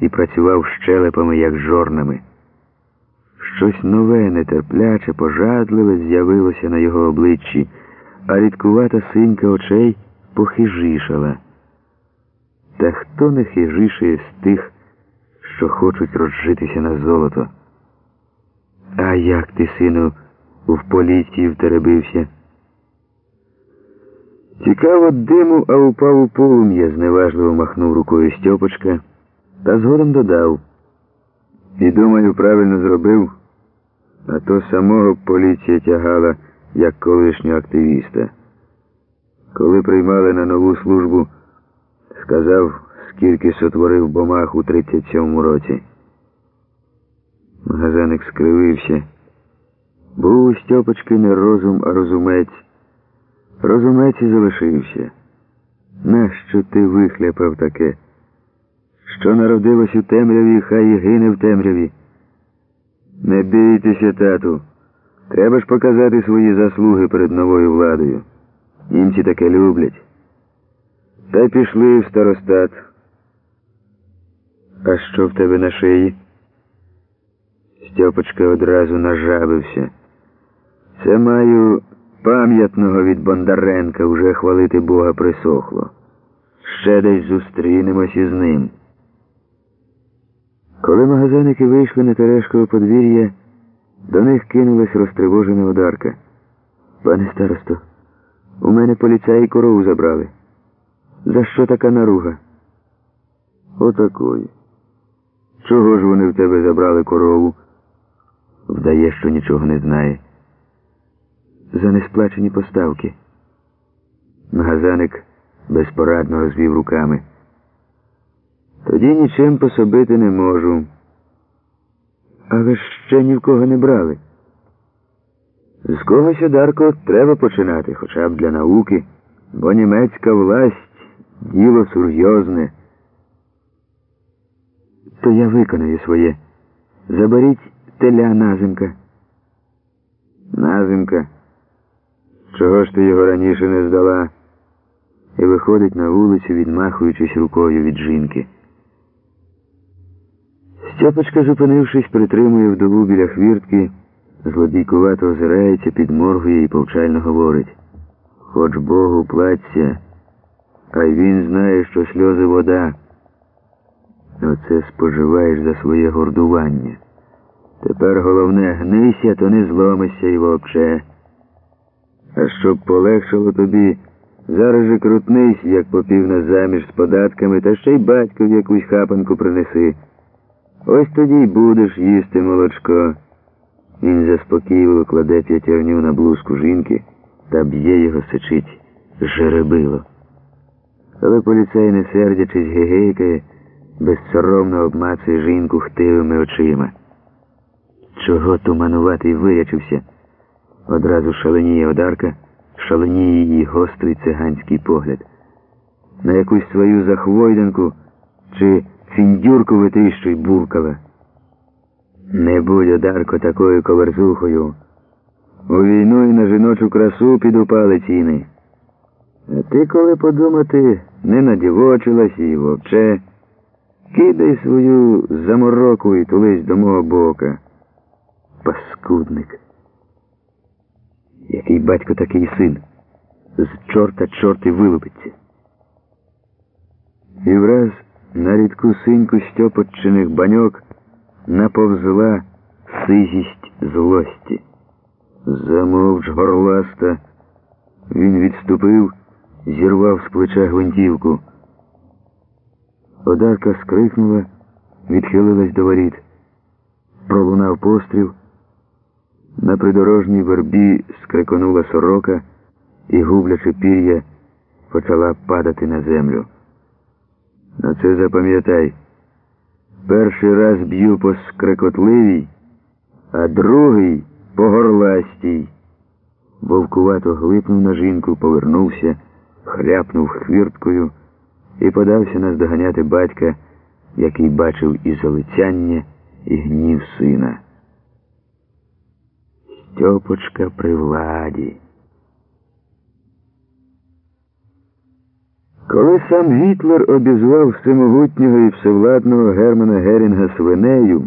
і працював щелепами, як жорнами. Щось нове, нетерпляче, пожадливе з'явилося на його обличчі, а рідкувата синька очей похижішала. Та хто не хижішає з тих, що хочуть розжитися на золото? А як ти, сину, в поліції втеребився? Цікаво диму, а упав у полум'я, зневажливо махнув рукою Стьопочка, та згодом додав. І думаю, правильно зробив, а то самого поліція тягала як колишнього активіста. Коли приймали на нову службу, сказав, скільки сотворив бумаг у 37-му році. Магазаник скривився. Був у Стьопочки не розум, а розумець. Розумець і залишився. Нащо ти вихляпав таке? Що народилось у темряві, хай і гине в темряві. Не бійтеся, тату. Треба ж показати свої заслуги перед новою владою. Німці таке люблять. Та пішли в старостат. А що в тебе на шиї? Стьопочка одразу нажабився. Це маю пам'ятного від Бондаренка вже хвалити Бога присохло. Ще десь зустрінемось із ним. Коли магазиники вийшли на Терешкове подвір'я, до них кинулась розтривожена одарка. Пане старосто, у мене поліцаї корову забрали. За що така наруга? Отакої. Чого ж вони в тебе забрали корову? Вдає, що нічого не знає. За несплачені поставки. Магазаник безпорадно розвів руками. Тоді нічим пособити не можу. Але ще ні в кого не брали. З когось, Одарко, треба починати, хоча б для науки, бо німецька власть діло серйозне. То я виконаю своє. Заберіть теля назимка. Назимка. Чого ж ти його раніше не здала? І виходить на вулицю, відмахуючись рукою від жінки. Стьопочка, зупинившись, притримує вдову біля хвіртки, злодійкувато озирається, підморгує і повчально говорить. Хоч Богу платься, а й він знає, що сльози вода. Оце споживаєш за своє гордування. Тепер головне гнися, то не зломишся і вовче. А щоб полегшало тобі, зараз же крутнись, як попів на заміж з податками, та ще й батькові якусь хапанку принеси. Ось тоді й будеш їсти молочко. Він заспокійливо кладе п'ятірню на блузку жінки та б'є його сичить жеребило. Але поліцей, не сердячись, гегейкає, безсоромно обмацує жінку хтивими очима. Чого тумануватий вирячився? Одразу шаленіє одарка, шаленіє її гострий циганський погляд. На якусь свою захвойданку чи фіндюрку витріщуй буркала. Не будь, Одарко, такою коверзухою. У війну і на жіночу красу підупали ціни. А ти, коли подумати, не надівочилась і вовче, кидай свою замороку і тулись до мого бока. Паскудник. Який батько такий син. З чорта чорт і вилупиться. І враз на рідку синьку стьопочених баньок наповзла сизість злості. Замовч горласта. Він відступив, зірвав з плеча гвинтівку. Одарка скрикнула, відхилилась до воріт. Пролунав постріл. На придорожній вербі скриконула сорока і, гублячи пір'я, почала падати на землю. На це запам'ятай. Перший раз б'ю по скрекотливій, а другий по горластій. Вовкувато глипнув на жінку, повернувся, хляпнув хвірткою і подався наздоганяти батька, який бачив і залицяння, і гнів сина. Стьопочка при владі. Коли сам Гітлер обізвав всемогутнього і всевладного Германа Герінга свинею,